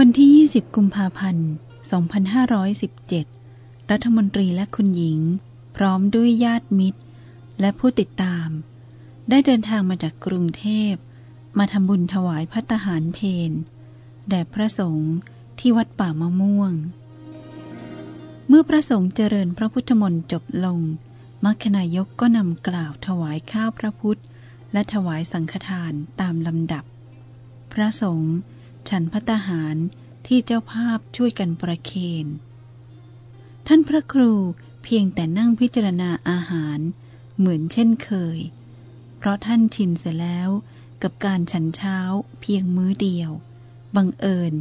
วันที่ 20 กุมภาพันธ์ 2517 รัฐมนตรีและคุณหญิง พร้อมด้วยญาติมิตร และผู้ติดตาม ได้เดินทางมาจากกรุงเทพ มาทำบุญถวายพัตหารเพนแด่พระสงฆ์ที่วัดป่ามะม่วง เมื่อพระสงฆ์เจริญพระพุทธมนต์จบลง มัคคณายกก็นำกล่าวถวายข้าวพระพุทธ และถวายสังฆทานตามลำดับ พระสงฆ์ ฉันพัตหารที่เจ้าภาพช่วยกันประเคน ท่านพระครูเพียงแต่นั่งพิจารณาอาหารเหมือนเช่นเคย เพราะท่านชินเสียแล้วกับการฉันเช้าเพียงมื้อเดียว บังเอิญ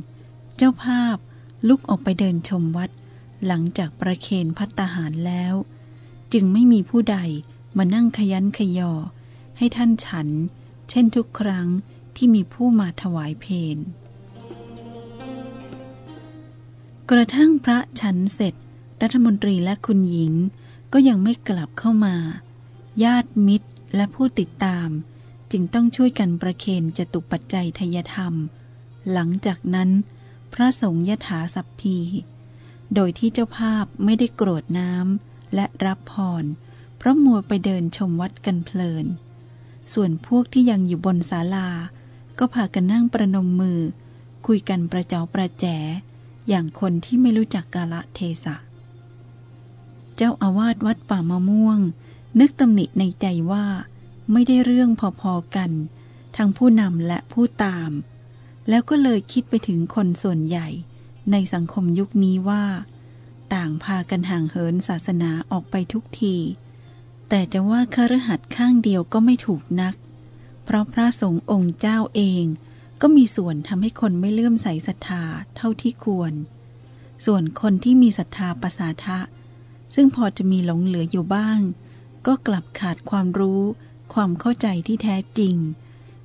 เจ้าภาพลุกออกไปเดินชมวัดหลังจากประเคนพัตตาหารแล้ว จึงไม่มีผู้ใดมานั่งขยันขยอ ให้ท่านฉัน เช่นทุกครั้งที่มีผู้มาถวายเพน กระทั่งพระฉันเสร็จ รัฐมนตรีและคุณหญิง ก็ยังไม่กลับเข้ามา ญาติมิตรและผู้ติดตาม จึงต้องช่วยกันประเคนจตุปัจจัยทยธรรม หลังจากนั้น พระสงฆ์ยถาสัพพี โดยที่เจ้าภาพไม่ได้โกรธน้ำและรับพร เพราะมัวไปเดินชมวัดกันเพลิน ส่วนพวกที่ยังอยู่บนศาลา ก็พากันนั่งประนมมือ คุยกันประเจ้าประแจ อย่างคนที่ไม่รู้จักกาละเทศะ เจ้าอาวาสวัดป่ามะม่วง นึกตำหนิในใจว่า ไม่ได้เรื่องพอๆกัน ทั้งผู้นำและผู้ตาม แล้วก็เลยคิดไปถึงคนส่วนใหญ่ ในสังคมยุคนี้ว่า ต่างพากันห่างเหินศาสนาออกไปทุกที แต่จะว่าคฤหัสถ์ข้างเดียวก็ไม่ถูกนัก เพราะพระสงฆ์องค์เจ้าเอง ก็มีส่วนทำให้คนไม่เลื่อมใสศรัทธาเท่าที่ควร ส่วนคนที่มีศรัทธาประสาทะ ซึ่งพอจะมีหลงเหลืออยู่บ้าง ก็กลับขาดความรู้ ความเข้าใจที่แท้จริง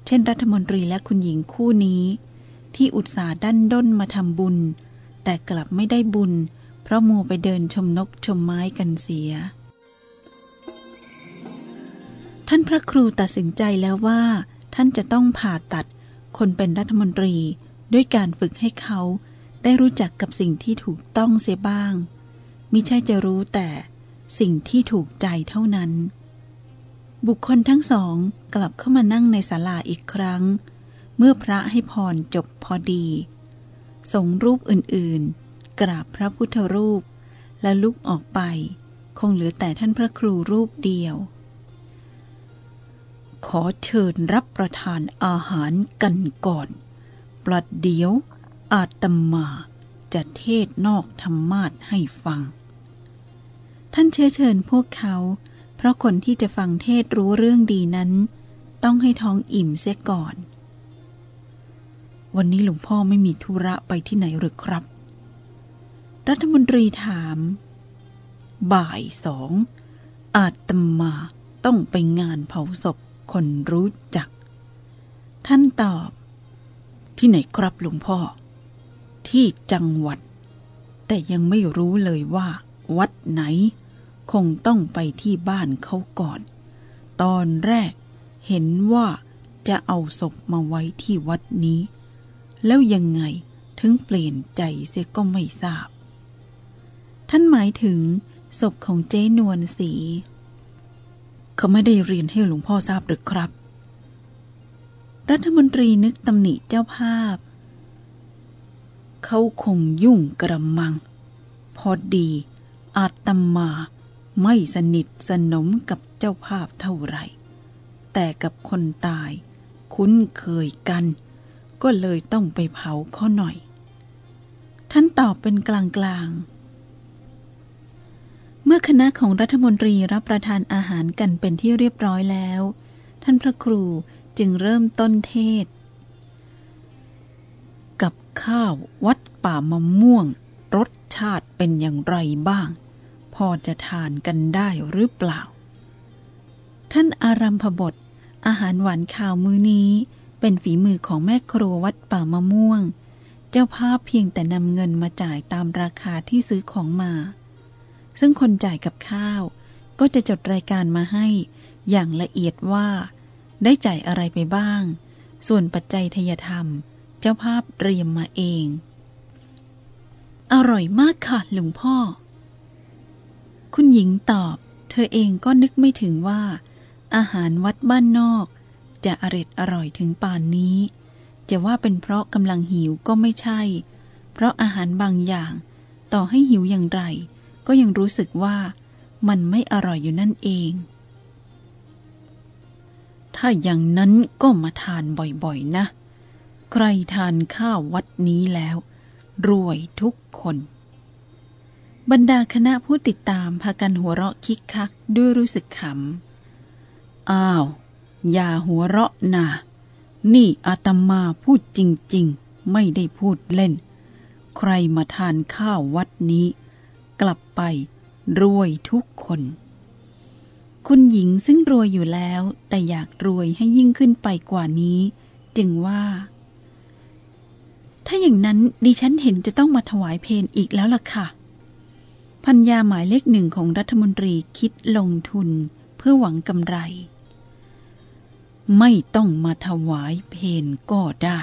เช่นรัฐมนตรีและคุณหญิงคู่นี้ ที่อุตส่าห์ดันด้นมาทำบุญ แต่กลับไม่ได้บุญ เพราะมัวไปเดินชมนกชมไม้กันเสีย ท่านพระครูตัดสินใจแล้วว่า ท่านจะต้องผ่าตัด คนเป็นรัฐมนตรีด้วยการฝึกให้เขาได้รู้จักกับสิ่งที่ถูกต้องเสียบ้าง มิใช่จะรู้แต่สิ่งที่ถูกใจเท่านั้น บุคคลทั้งสองกลับเข้ามานั่งในศาลาอีกครั้ง เมื่อพระให้พรจบพอดี สงรูปอื่นๆ กราบพระพุทธรูปและลุกออกไป คงเหลือแต่ท่านพระครูรูปเดียว ขอเชิญรับประทานอาหารกันก่อน ปลัดเดียวอาตมาจะเทศนอกธรรมาทให้ฟัง ท่านเชื้อเชิญพวกเขา เพราะคนที่จะฟังเทศรู้เรื่องดีนั้น ต้องให้ท้องอิ่มเสียก่อน วันนี้หลวงพ่อไม่มีธุระไปที่ไหนหรือครับ รัฐมนตรีถาม บ่ายสองอาตมาต้องไปงานเผาศพ คนรู้จัก ท่านตอบ ที่ไหนครับหลวงพ่อ ที่จังหวัด แต่ยังไม่รู้เลยว่า วัดไหน คงต้องไปที่บ้านเขาก่อน ตอนแรกเห็นว่าจะเอาศพมาไว้ที่วัดนี้ แล้วยังไงถึงเปลี่ยนใจเสียก็ไม่ทราบ ท่านหมายถึงศพของเจนวลสี เขาไม่ได้เรียนให้หลวงพ่อทราบหรือครับ รัฐมนตรีนึกตำหนิเจ้าภาพ เขาคงยุ่งกระมัง พอดี อาตมาไม่สนิทสนมกับเจ้าภาพเท่าไหร่ แต่กับคนตาย คุ้นเคยกัน ก็เลยต้องไปเผาเขาหน่อย ท่านตอบเป็นกลางๆ เมื่อคณะของรัฐมนตรีรับประทานอาหารกันเป็นที่เรียบร้อยแล้ว ท่านพระครูจึงเริ่มต้นเทศ กับข้าววัดป่ามะม่วง รสชาติเป็นอย่างไรบ้าง พอจะทานกันได้หรือเปล่า ท่านอารัมพบท อาหารหวานข่าวมื้อนี้เป็นฝีมือของแม่ครัววัดป่ามะม่วง เจ้าภาพเพียงแต่นำเงินมาจ่ายตามราคาที่ซื้อของมา ซึ่งคนจ่ายกับข้าว ก็จะจดรายการมาให้ อย่างละเอียดว่า ได้จ่ายอะไรไปบ้าง ส่วนปัจจัยทยธรรม เจ้าภาพเตรียมมาเอง อร่อยมากค่ะหลวงพ่อ คุณหญิงตอบ เธอเองก็นึกไม่ถึงว่า อาหารวัดบ้านนอก จะอร็ดอร่อยถึงป่านนี้ จะว่าเป็นเพราะกำลังหิวก็ไม่ใช่ เพราะอาหารบางอย่าง ต่อให้หิวอย่างไร ก็ยังรู้สึกว่ามันไม่อร่อยอยู่นั่นเอง ถ้าอย่างนั้นก็มาทานบ่อยๆนะ ใครทานข้าววัดนี้แล้ว รวยทุกคน บรรดาคณะผู้ติดตามพากันหัวเราะคิกคักด้วยรู้สึกขำ อ้าว อย่าหัวเราะนะนี่อาตมาพูดจริง ๆ ไม่ได้พูดเล่น ใครมาทานข้าววัดนี้ กลับไป รวยทุกคน คุณหญิงซึ่งรวยอยู่แล้ว แต่อยากรวยให้ยิ่งขึ้นไปกว่านี้ จึงว่า ถ้าอย่างนั้นดิฉันเห็นจะต้องมาถวายเพนอีกแล้วล่ะค่ะ พัญญาหมายเลขหนึ่งของรัฐมนตรีคิดลงทุนเพื่อหวังกำไร ไม่ต้องมาถวายเพนก็ได้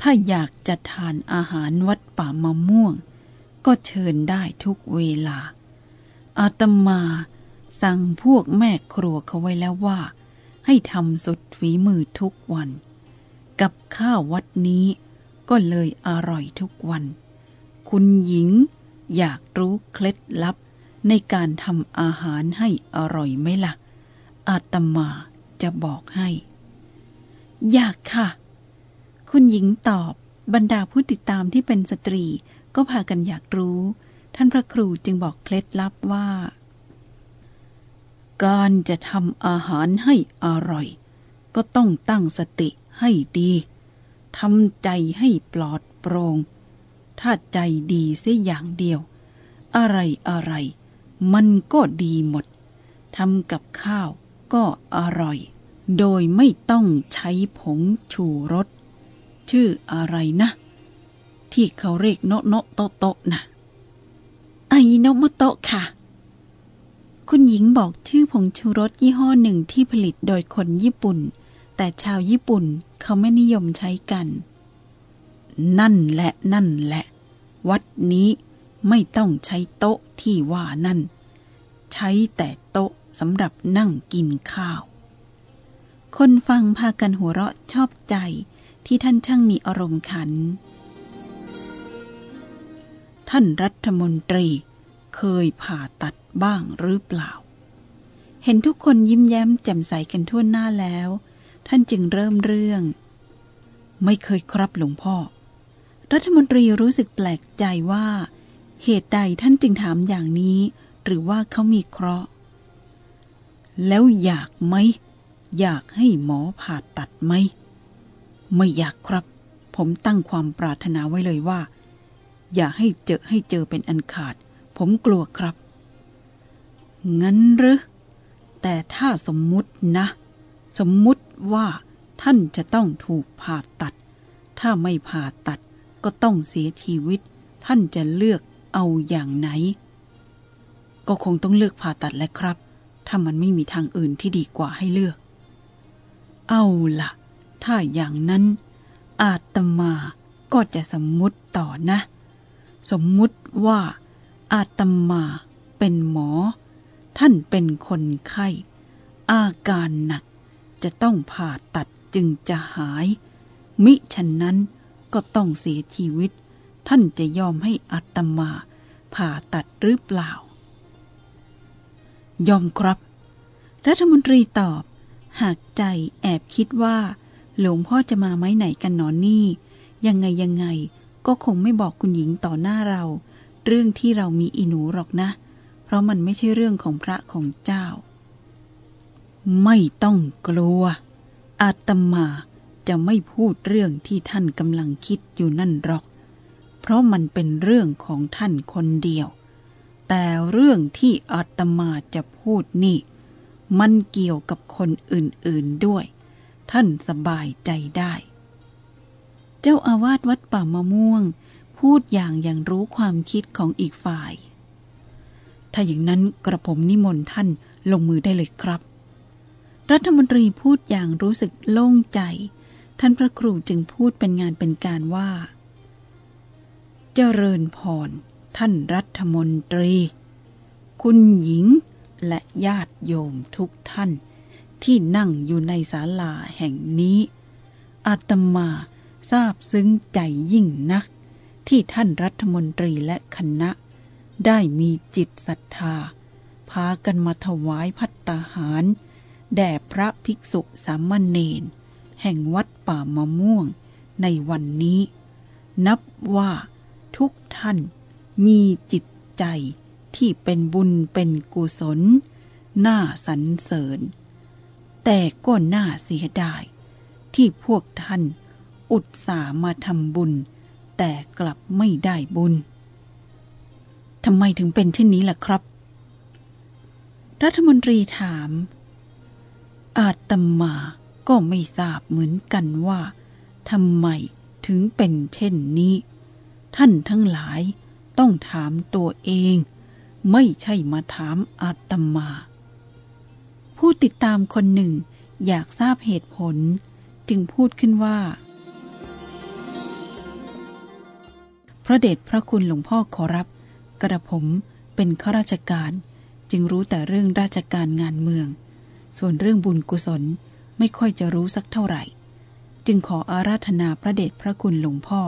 ถ้าอยากจะทานอาหารวัดป่ามะม่วง ก็เชิญได้ทุกเวลา อาตมาสั่งพวกแม่ครัวเขาไว้แล้วว่า ให้ทำสุดฝีมือทุกวัน กับข้าววัดนี้ก็เลยอร่อยทุกวัน คุณหญิงอยากรู้เคล็ดลับในการทำอาหารให้อร่อยไหมละ่ะ อาตมาจะบอกให้ อยากค่ะ คุณหญิงตอบบรรดาผู้ติดตามที่เป็นสตรี ก็พากันอยากรู้ ท่านพระครูจึงบอกเคล็ดลับว่า การจะทำอาหารให้อร่อย ก็ต้องตั้งสติให้ดีทำใจให้ปลอดโปรง่งถ้าใจดีเสียอย่างเดียว อะไรอะไร มันก็ดีหมดทำกับข้าวก็อร่อย โดยไม่ต้องใช้ผงชูรส ชื่ออะไรนะ ที่เขาเรียกโนโนโตโตนะไอโนโมโตะค่ะ คุณหญิงบอกชื่อผงชูรสยี่ห้อหนึ่งที่ผลิตโดยคนญี่ปุ่น แต่ชาวญี่ปุ่นเขาไม่นิยมใช้กัน นั่นแหละนั่นแหละ วัดนี้ไม่ต้องใช้โต๊ะที่ว่านั่น ใช้แต่โต๊ะสำหรับนั่งกินข้าว คนฟังพากันหัวเราะชอบใจที่ท่านช่างมีอารมณ์ขัน ท่านรัฐมนตรีเคยผ่าตัดบ้างหรือเปล่า เห็นทุกคนยิ้มแย้มแจ่มใสกันทั่วหน้าแล้ว ท่านจึงเริ่มเรื่อง ไม่เคยครับหลวงพ่อ รัฐมนตรีรู้สึกแปลกใจว่า เหตุใดท่านจึงถามอย่างนี้ หรือว่าเขามีเคราะห์ แล้วอยากไหม อยากให้หมอผ่าตัดไหม ไม่อยากครับ ผมตั้งความปรารถนาไว้เลยว่า อย่าให้เจอให้เจอเป็นอันขาด ผมกลัวครับ งั้นหรือ แต่ถ้าสมมุตินะ สมมุติว่าท่านจะต้องถูกผ่าตัด ถ้าไม่ผ่าตัดก็ต้องเสียชีวิต ท่านจะเลือกเอาอย่างไหน ก็คงต้องเลือกผ่าตัดแหละครับ ถ้ามันไม่มีทางอื่นที่ดีกว่าให้เลือก เอาละถ้าอย่างนั้น อาตมาก็จะสมมุติต่อนะ สมมุติว่า อาตมาเป็นหมอ ท่านเป็นคนไข้ อาการหนักจะต้องผ่าตัดจึงจะหาย มิฉะนั้นก็ต้องเสียชีวิต ท่านจะยอมให้อาตมาผ่าตัดหรือเปล่า ยอมครับ รัฐมนตรีตอบ หากใจแอบคิดว่า หลวงพ่อจะมาไม้ไหนกันหนอนนี่ ยังไงยังไง ก็คงไม่บอกคุณหญิงต่อหน้าเรา เรื่องที่เรามีอีหนูหรอกนะ เพราะมันไม่ใช่เรื่องของพระของเจ้า ไม่ต้องกลัว อาตมาจะไม่พูดเรื่องที่ท่านกำลังคิดอยู่นั่นหรอก เพราะมันเป็นเรื่องของท่านคนเดียว แต่เรื่องที่อาตมาจะพูดนี่ มันเกี่ยวกับคนอื่นๆด้วย ท่านสบายใจได้ เจ้าอาวาสวัดป่ามะม่วง พูดอย่างอย่างรู้ความคิดของอีกฝ่าย ถ้าอย่างนั้นกระผมนิมนต์ท่านลงมือได้เลยครับ รัฐมนตรีพูดอย่างรู้สึกโล่งใจ ท่านพระครูจึงพูดเป็นงานเป็นการว่า เจริญพร ท่านรัฐมนตรี คุณหญิงและญาติโยมทุกท่านที่นั่งอยู่ในศาลาแห่งนี้อาตมา ทราบซึ้งใจยิ่งนัก ที่ท่านรัฐมนตรีและคณะ ได้มีจิตศรัทธา พากันมาถวายพัตตาหาร แด่พระภิกษุสามเณรแห่งวัดป่ามะม่วงในวันนี้ นับว่าทุกท่านมีจิตใจที่เป็นบุญเป็นกุศล น่าสรรเสริญ แต่ก็น่าเสียดาย ที่พวกท่าน อุตส่าห์มาทำบุญ แต่กลับไม่ได้บุญทำไมถึงเป็นเช่นนี้ล่ะครับ รัฐมนตรีถาม อาตมาก็ไม่ทราบเหมือนกันว่าทำไมถึงเป็นเช่นนี้ ท่านทั้งหลายต้องถามตัวเอง ไม่ใช่มาถามอาตมา ผู้ติดตามคนหนึ่งอยากทราบเหตุผล จึงพูดขึ้นว่า ระเดชพระคุณหลวงพ่อขอรับ กระผมเป็นข้าราชการ จึงรู้แต่เรื่องราชการงานเมือง ส่วนเรื่องบุญกุศลไม่ค่อยจะรู้สักเท่าไหร่ จึงขออาราธนาพระเดชพระคุณหลวงพ่อ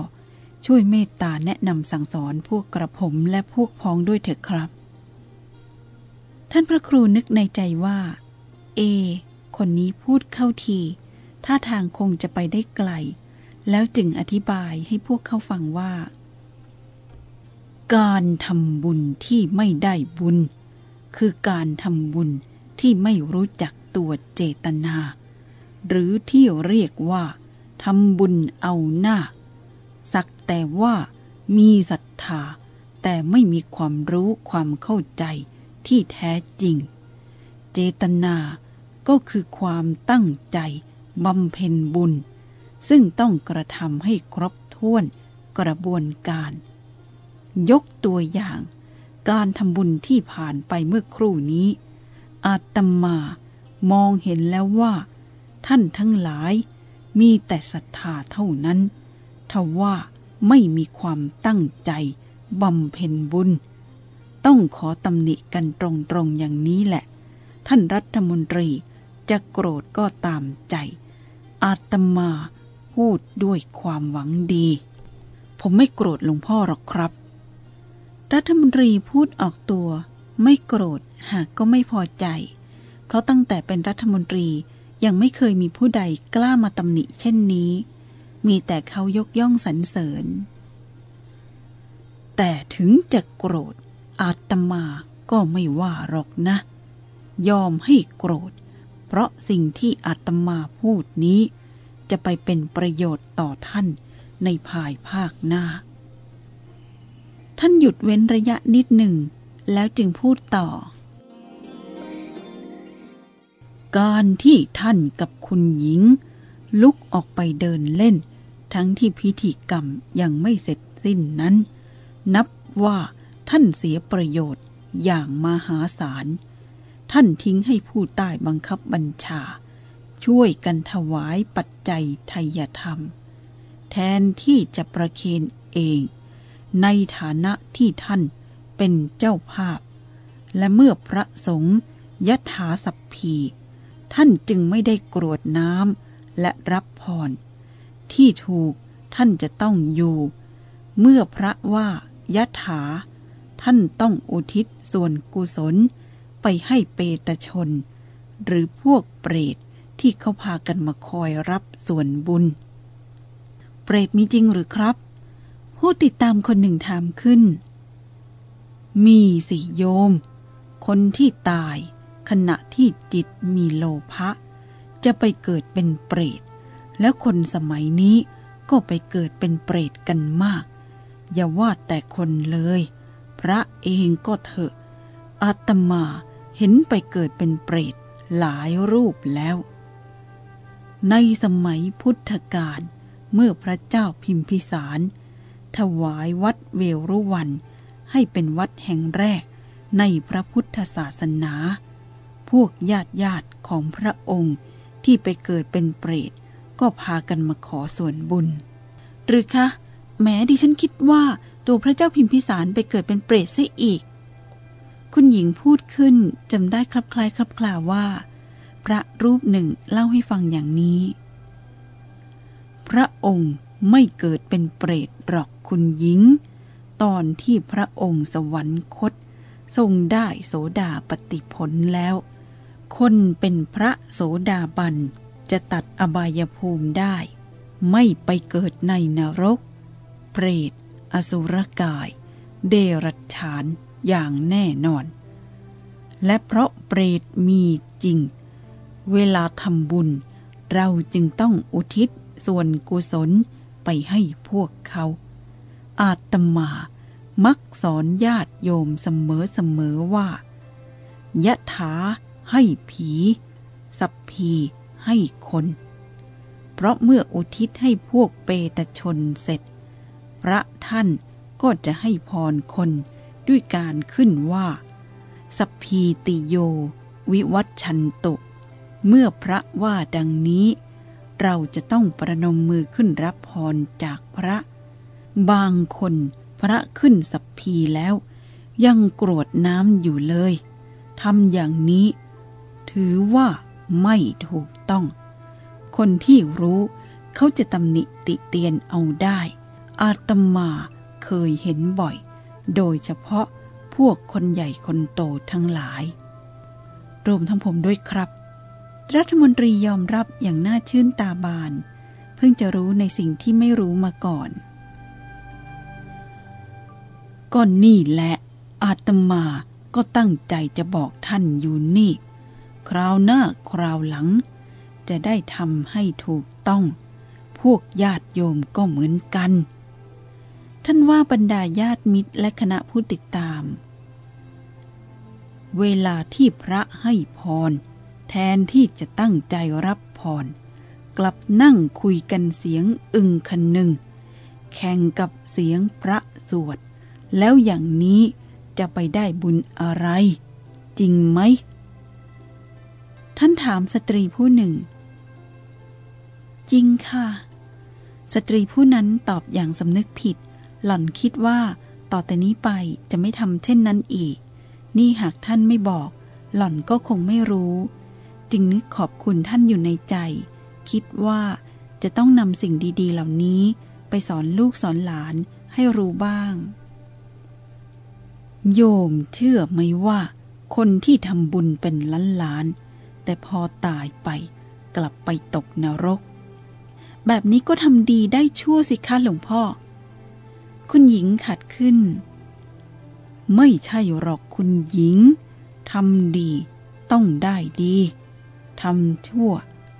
ช่วยเมตตาแนะนำสั่งสอนพวกกระผมและพวกพ้องด้วยเถิดครับ ท่านพระครูนึกในใจว่า เอ คนนี้พูดเข้าทีท่าทางคงจะไปได้ไกล แล้วจึงอธิบายให้พวกเขาฟังว่า การทำบุญที่ไม่ได้บุญ คือการทำบุญที่ไม่รู้จักตัวเจตนา หรือที่เรียกว่าทำบุญเอาหน้า สักแต่ว่ามีศรัทธา แต่ไม่มีความรู้ความเข้าใจที่แท้จริง เจตนาก็คือความตั้งใจบำเพ็ญบุญ ซึ่งต้องกระทำให้ครบถ้วนกระบวนการ ยกตัวอย่าง การทำบุญที่ผ่านไปเมื่อครู่นี้ อาตมามองเห็นแล้วว่า ท่านทั้งหลายมีแต่ศรัทธาเท่านั้นทว่าไม่มีความตั้งใจบำเพ็ญบุญ ต้องขอตำหนิกันตรงๆอย่างนี้แหละ ท่านรัฐมนตรีจะโกรธก็ตามใจ อาตมาพูดด้วยความหวังดี ผมไม่โกรธหลวงพ่อหรอกครับ รัฐมนตรีพูดออกตัว ไม่โกรธหากก็ไม่พอใจ เพราะตั้งแต่เป็นรัฐมนตรียังไม่เคยมีผู้ใดกล้ามาตำหนิเช่นนี้ มีแต่เขายกย่องสรรเสริญ แต่ถึงจะโกรธอาตมาก็ไม่ว่าหรอกนะ ยอมให้โกรธ เพราะสิ่งที่อาตมาพูดนี้ จะไปเป็นประโยชน์ต่อท่านในภายภาคหน้า ท่านหยุดเว้นระยะนิดหนึ่ง แล้วจึงพูดต่อ การที่ท่านกับคุณหญิง ลุกออกไปเดินเล่น ทั้งที่พิธีกรรมยังไม่เสร็จสิ้นนั้น นับว่าท่านเสียประโยชน์อย่างมหาศาล ท่านทิ้งให้ผู้ใต้บังคับบัญชา ช่วยกันถวายปัจจัยไทยธรรม แทนที่จะประเคนเอง ในฐานะที่ท่านเป็นเจ้าภาพ และเมื่อพระสงฆ์ยถาสัพพี ท่านจึงไม่ได้กรวดน้ำและรับพร ที่ถูกท่านจะต้องอยู่ เมื่อพระว่ายถา ท่านต้องอุทิศส่วนกุศลไปให้เปตชน หรือพวกเปรตที่เขาพากันมาคอยรับส่วนบุญ เปรตมีจริงหรือครับ ผู้ติดตามคนหนึ่งถามขึ้น มีสิโยม คนที่ตายขณะที่จิตมีโลภะจะไปเกิดเป็นเปรต แล้วคนสมัยนี้ก็ไปเกิดเป็นเปรตกันมาก อย่าว่าแต่คนเลย พระเองก็เถอะ อาตมาเห็นไปเกิดเป็นเปรตหลายรูปแล้ว ในสมัยพุทธกาลเมื่อพระเจ้าพิมพิสาร ถวายวัดเวรุวัน ให้เป็นวัดแห่งแรกในพระพุทธศาสนา พวกญาติญาติของพระองค์ที่ไปเกิดเป็นเปรต ก็พากันมาขอส่วนบุญ หรือคะ แม้ดิฉันคิดว่าตัวพระเจ้าพิมพิสารไปเกิดเป็นเปรตซะอีก คุณหญิงพูดขึ้นจำได้คลับคลายคลับคลาว่า พระรูปหนึ่งเล่าให้ฟังอย่างนี้ พระองค์ไม่เกิดเป็นเปรต หรอกคุณหญิง ตอนที่พระองค์สวรรคต ทรงได้โสดาปฏิผลแล้ว คนเป็นพระโสดาบันจะตัดอบายภูมิได้ ไม่ไปเกิดในนรก เปรต อสุรกาย เดรัจฉานอย่างแน่นอน และเพราะเปรตมีจริง เวลาทำบุญ เราจึงต้องอุทิศส่วนกุศล ไปให้พวกเขา อาตมามักสอนญาติโยมเสมอๆว่ายะถาให้ผี สัพพีให้คน เพราะเมื่ออุทิศให้พวกเปตชนเสร็จ พระท่านก็จะให้พรคนด้วยการขึ้นว่า สัพพีติโย วิวัตชันตุ เมื่อพระว่าดังนี้ เราจะต้องประนมมือขึ้นรับพรจากพระ บางคนพระขึ้นสัพพีแล้ว ยังกรวดน้ำอยู่เลยทำอย่างนี้ ถือว่าไม่ถูกต้อง คนที่รู้เขาจะตำหนิติเตียนเอาได้ อาตมาเคยเห็นบ่อย โดยเฉพาะพวกคนใหญ่คนโตทั้งหลาย รวมทั้งผมด้วยครับ รัฐมนตรียอมรับอย่างน่าชื่นตาบาน เพิ่งจะรู้ในสิ่งที่ไม่รู้มาก่อนก็นี่แหละ อาตมาก็ตั้งใจจะบอกท่านอยู่นี่ คราวหน้าคราวหลัง จะได้ทำให้ถูกต้อง พวกญาติโยมก็เหมือนกัน ท่านว่าบรรดาญาติมิตรและคณะผู้ติดตาม เวลาที่พระให้พร แทนที่จะตั้งใจรับพร กลับนั่งคุยกันเสียงอึงคันหนึ่ง แข่งกับเสียงพระสวด แล้วอย่างนี้จะไปได้บุญอะไร จริงไหม ท่านถามสตรีผู้หนึ่ง จริงค่ะ สตรีผู้นั้นตอบอย่างสำนึกผิด หล่อนคิดว่าต่อแต่นี้ไปจะไม่ทำเช่นนั้นอีก นี่หากท่านไม่บอก หล่อนก็คงไม่รู้ จึงนึกขอบคุณท่านอยู่ในใจ คิดว่าจะต้องนำสิ่งดี ๆ เหล่านี้ไปสอนลูกสอนหลานให้รู้บ้าง โยมเชื่อไหมว่า คนที่ทำบุญเป็นล้านล้านๆแต่พอตายไปกลับไปตกนรก แบบนี้ก็ทำดีได้ชั่วสิคะหลวงพ่อ คุณหญิงขัดขึ้น ไม่ใช่หรอกคุณหญิงทำดีต้องได้ดี ทำชั่ว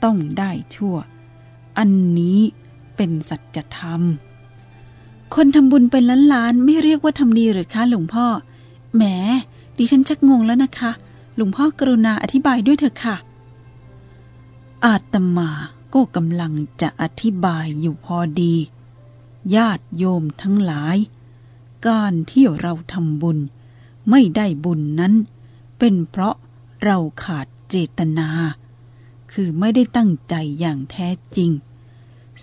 ต้องได้ชั่ว อันนี้เป็นสัจธรรม คนทำบุญเป็นล้านล้านๆไม่เรียกว่าทำดีหรือคะหลวงพ่อ แหม ดิฉันชักงงแล้วนะคะ หลวงพ่อกรุณาอธิบายด้วยเถอะค่ะ อาตมาก็กำลังจะอธิบายอยู่พอดี ญาติโยมทั้งหลาย การที่เราทำบุญ ไม่ได้บุญนั้น เป็นเพราะเราขาดเจตนา คือไม่ได้ตั้งใจอย่างแท้จริง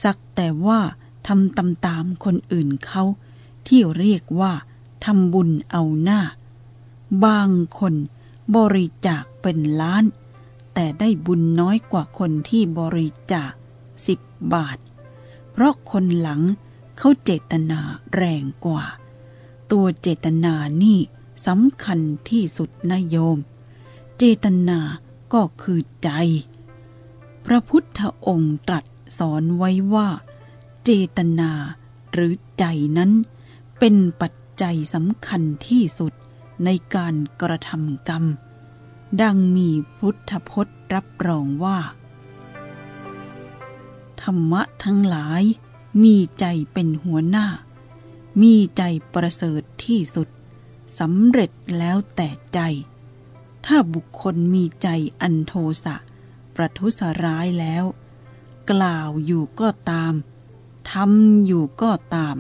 สักแต่ว่าทำตามตามคนอื่นเขา ที่เรียกว่าทำบุญเอาหน้า บางคนบริจาคเป็นล้าน แต่ได้บุญน้อยกว่าคนที่บริจาคสิบบาท เพราะคนหลังเขาเจตนาแรงกว่า ตัวเจตนานี่สำคัญที่สุดนะโยม เจตนาก็คือใจ พระพุทธองค์ตรัสสอนไว้ว่า เจตนาหรือใจนั้น เป็นปัจจัยสำคัญที่สุดในการกระทำกรรม ดังมีพุทธพจน์รับรองว่า ธรรมะทั้งหลายมีใจเป็นหัวหน้า มีใจประเสริฐที่สุดสำเร็จแล้วแต่ใจ ถ้าบุคคลมีใจอันโทสะ ประทุษร้ายแล้ว กล่าวอยู่ก็ตามทำอยู่ก็ตาม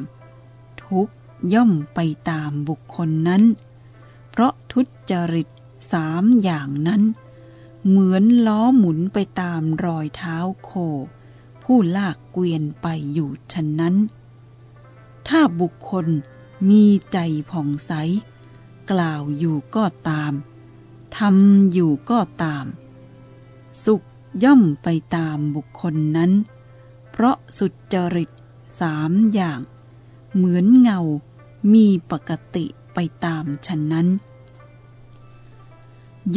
ทุกย่อมไปตามบุคคลนั้น เพราะทุจริตสามอย่างนั้น เหมือนล้อหมุนไปตามรอยเท้าโค ผู้ลากเกวียนไปอยู่ฉะนั้น ถ้าบุคคลมีใจผ่องใส กล่าวอยู่ก็ตามทำอยู่ก็ตาม สุข ย่อมไปตามบุคคลนั้น เพราะสุจริตสามอย่าง เหมือนเงามีปกติไปตามฉะนั้น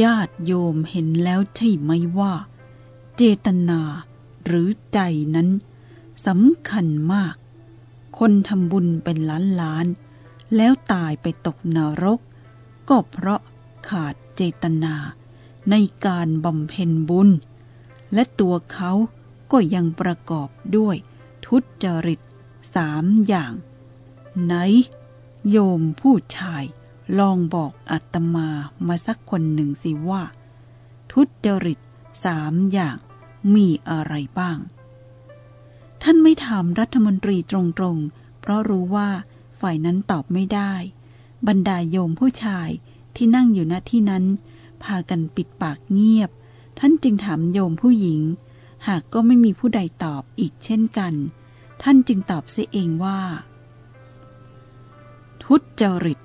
ญาติโยมเห็นแล้วใช่ไหมว่า เจตนาหรือใจนั้นสำคัญมาก คนทำบุญเป็นล้านล้าน แล้วตายไปตกนรก ก็เพราะขาดเจตนาในการบำเพ็ญบุญ และตัวเขาก็ยังประกอบด้วย ทุจริตสามอย่าง ไหน โยมผู้ชายลองบอกอัตมามาสักคนหนึ่งสิว่า ทุจริตสามอย่างมีอะไรบ้าง ท่านไม่ถามรัฐมนตรีตรงๆ เพราะรู้ว่าฝ่ายนั้นตอบไม่ได้ บรรดาโยมผู้ชายที่นั่งอยู่ณที่นั้น พากันปิดปากเงียบ ท่านจึงถามโยมผู้หญิง หากก็ไม่มีผู้ใดตอบอีกเช่นกัน ท่านจึงตอบเสียเองว่า ทุจริต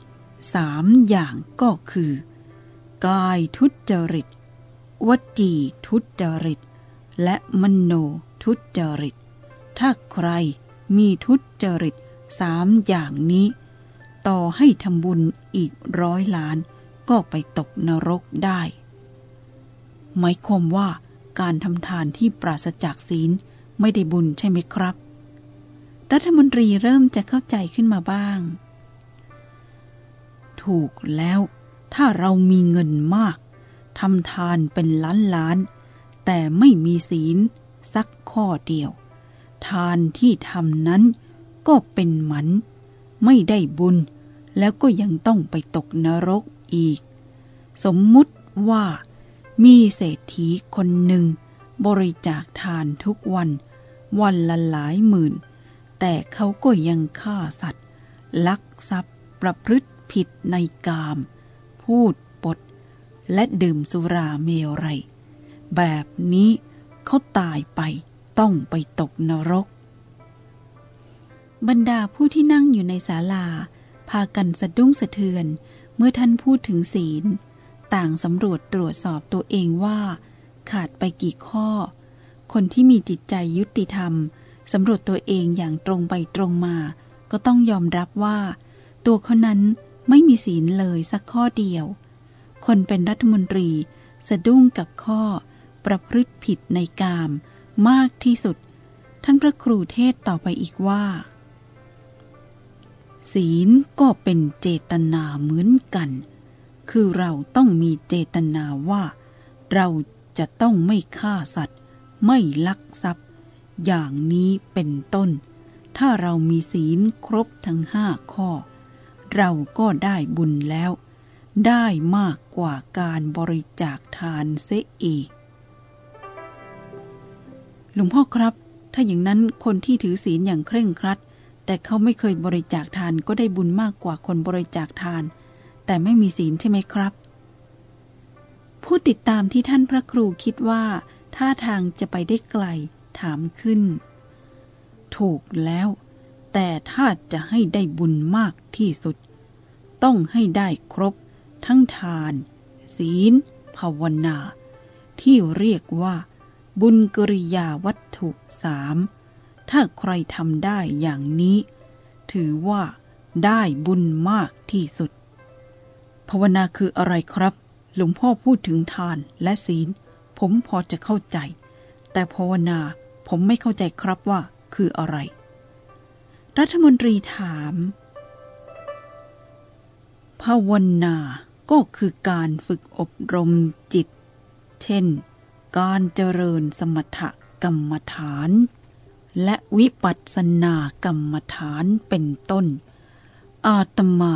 สามอย่างก็คือ กายทุจริต วจีทุจริต และมโนทุจริต ถ้าใครมีทุจริตสามอย่างนี้ ต่อให้ทำบุญอีกร้อยล้านก็ไปตกนรกได้ หมายความว่าการทำทานที่ปราศจากศีลไม่ได้บุญใช่ไหมครับ รัฐมนตรีเริ่มจะเข้าใจขึ้นมาบ้าง ถูกแล้วถ้าเรามีเงินมากทำทานเป็นล้านล้าน แต่ไม่มีศีลสักข้อเดียว ทานที่ทำนั้นก็เป็นหมัน ไม่ได้บุญ แล้วก็ยังต้องไปตกนรกอีก สมมุติว่า มีเศรษฐีคนหนึ่ง บริจาคทานทุกวัน วันละหลายหมื่น แต่เขาก็ยังฆ่าสัตว์ ลักทรัพย์ประพฤติผิดในกาม พูดปด และดื่มสุราเมรัยแบบนี้เขาตายไปต้องไปตกนรก บรรดาผู้ที่นั่งอยู่ในศาลา พากันสะดุ้งสะเทือน เมื่อท่านพูดถึงศีล ต่างสำรวจตรวจสอบตัวเองว่า ขาดไปกี่ข้อ คนที่มีจิตใจยุติธรรมสำรวจตัวเองอย่างตรงไปตรงมา ก็ต้องยอมรับว่า ตัวเขานั้นไม่มีศีลเลยสักข้อเดียว คนเป็นรัฐมนตรีสะดุ้งกับข้อ ประพฤติผิดในกามมากที่สุด ท่านพระครูเทศต่อไปอีกว่า ศีลก็เป็นเจตนาเหมือนกัน คือเราต้องมีเจตนาว่า เราจะต้องไม่ฆ่าสัตว์ ไม่ลักทรัพย์ อย่างนี้เป็นต้น ถ้าเรามีศีลครบทั้งห้าข้อ เราก็ได้บุญแล้ว ได้มากกว่าการบริจาคทานเสียอีก หลวงพ่อครับ ถ้าอย่างนั้นคนที่ถือศีลอย่างเคร่งครัด แต่เขาไม่เคยบริจาคทานก็ได้บุญมากกว่าคนบริจาคทาน แต่ไม่มีศีลใช่ไหมครับ ผู้ติดตามที่ท่านพระครูคิดว่าท่าทางจะไปได้ไกลถามขึ้น ถูกแล้ว แต่ถ้าจะให้ได้บุญมากที่สุด ต้องให้ได้ครบ ทั้งทาน ศีล ภาวนา ที่เรียกว่า บุญกริยาวัตถุสามถ้าใครทำได้อย่างนี้ ถือว่าได้บุญมากที่สุด ภาวนาคืออะไรครับ หลวงพ่อพูดถึงทานและศีล ผมพอจะเข้าใจ แต่ภาวนาผมไม่เข้าใจครับว่าคืออะไร รัฐมนตรีถาม ภาวนาก็คือการฝึกอบรมจิต เช่น การเจริญสมถกรรมฐาน และวิปัสสนากรรมฐานเป็นต้น อาตมา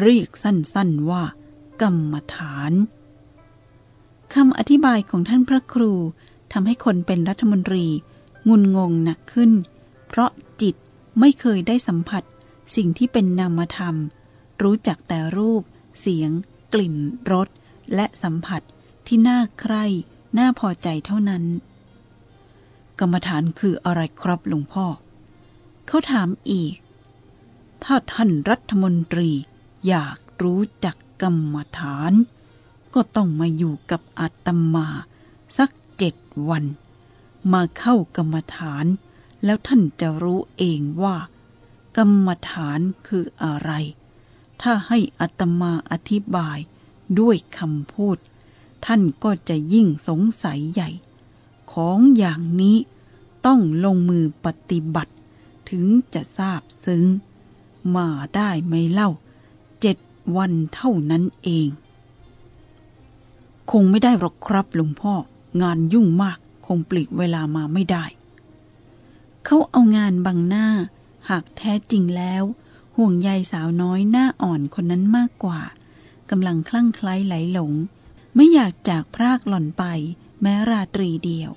เรียกสั้นๆว่า กรรมฐานคำอธิบายของท่านพระครูทำให้คนเป็นรัฐมนตรี งุนงงหนักขึ้น เพราะจิตไม่เคยได้สัมผัส สิ่งที่เป็นนามธรรม รู้จักแต่รูป เสียง กลิ่นรสและสัมผัสที่น่าใคร่น่าพอใจเท่านั้น กรรมฐานคืออะไรครับหลวงพ่อ เขาถามอีก ถ้าท่านรัฐมนตรี อยากรู้จักกรรมฐาน ก็ต้องมาอยู่กับอาตมาสักเจ็ดวัน มาเข้ากรรมฐาน แล้วท่านจะรู้เองว่า กรรมฐานคืออะไร ถ้าให้อาตมาอธิบายด้วยคำพูด ท่านก็จะยิ่งสงสัยใหญ่ ของอย่างนี้ต้องลงมือปฏิบัติ ถึงจะทราบซึ้ง มาได้ไหมเล่า วันเท่านั้นเอง คงไม่ได้หรอกครับหลวงพ่องานยุ่งมากคงปลีกเวลามาไม่ได้ เขาเอางานบังหน้า หากแท้จริงแล้ว ห่วงใยสาวน้อยหน้าอ่อนคนนั้นมากกว่ากำลังคลั่งไคล้ไหลหลง ไม่อยากจากพรากหล่อนไป แม้ราตรีเดียว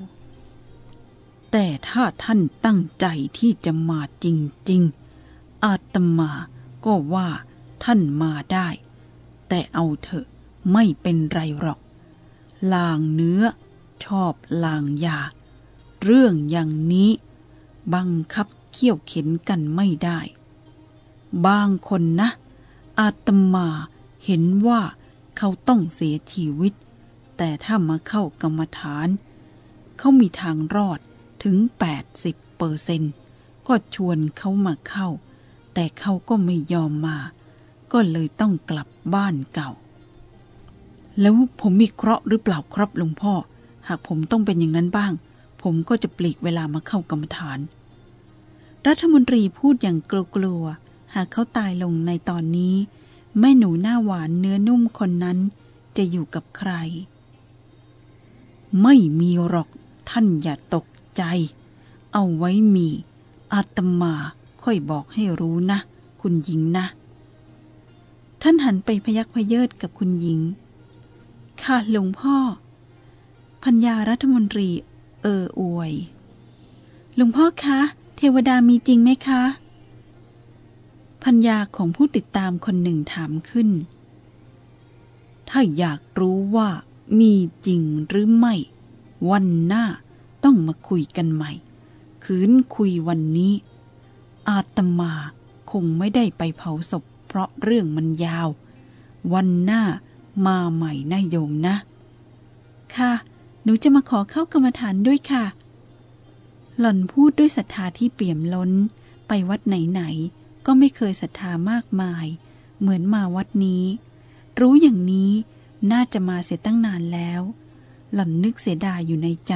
แต่ถ้าท่านตั้งใจที่จะมาจริง ๆ อาตมาก็ว่า ท่านมาได้ แต่เอาเถอะไม่เป็นไรหรอก ลางเนื้อ ชอบลางยา เรื่องอย่างนี้ บังคับเขี่ยวเข็นกันไม่ได้ บางคนนะ อาตมาเห็นว่าเขาต้องเสียชีวิต แต่ถ้ามาเข้ากรรมฐาน เขามีทางรอดถึง 80เปอร์เซนก็ชวนเขามาเข้า แต่เขาก็ไม่ยอมมา ก็เลยต้องกลับบ้านเก่า แล้วผมมีเคราะห์หรือเปล่าครับหลวงพ่อ หากผมต้องเป็นอย่างนั้นบ้าง ผมก็จะปลีกเวลามาเข้ากรรมฐาน รัฐมนตรีพูดอย่างกลัวๆหากเขาตายลงในตอนนี้ แม่หนูหน้าหวานเนื้อนุ่มคนนั้นจะอยู่กับใคร ไม่มีหรอกท่านอย่าตกใจ เอาไว้มี อาตมาค่อยบอกให้รู้นะ คุณหญิงนะ ท่านหันไปพยักพเยิดกับคุณหญิง ค่ะหลวงพ่อ พัญญารัฐมนตรี เอออวย หลวงพ่อคะ เทวดามีจริงไหมคะ พัญญาของผู้ติดตามคนหนึ่งถามขึ้น ถ้าอยากรู้ว่ามีจริงหรือไม่ วันหน้าต้องมาคุยกันใหม่ คืนคุยวันนี้ อาตมาคงไม่ได้ไปเผาศพเพ ราะเรื่องมันยาว วันหน้ามาใหม่นะโยมนะ ค่ะ หนูจะมาขอเข้ากรรมฐานด้วยค่ะ หล่อนพูดด้วยศรัทธาที่เปี่ยมล้น ไปวัดไหนๆก็ไม่เคยศรัทธามากมาย เหมือนมาวัดนี้ รู้อย่างนี้น่าจะมาเสียตั้งนานแล้ว หล่อนนึกเสียดายอยู่ในใจ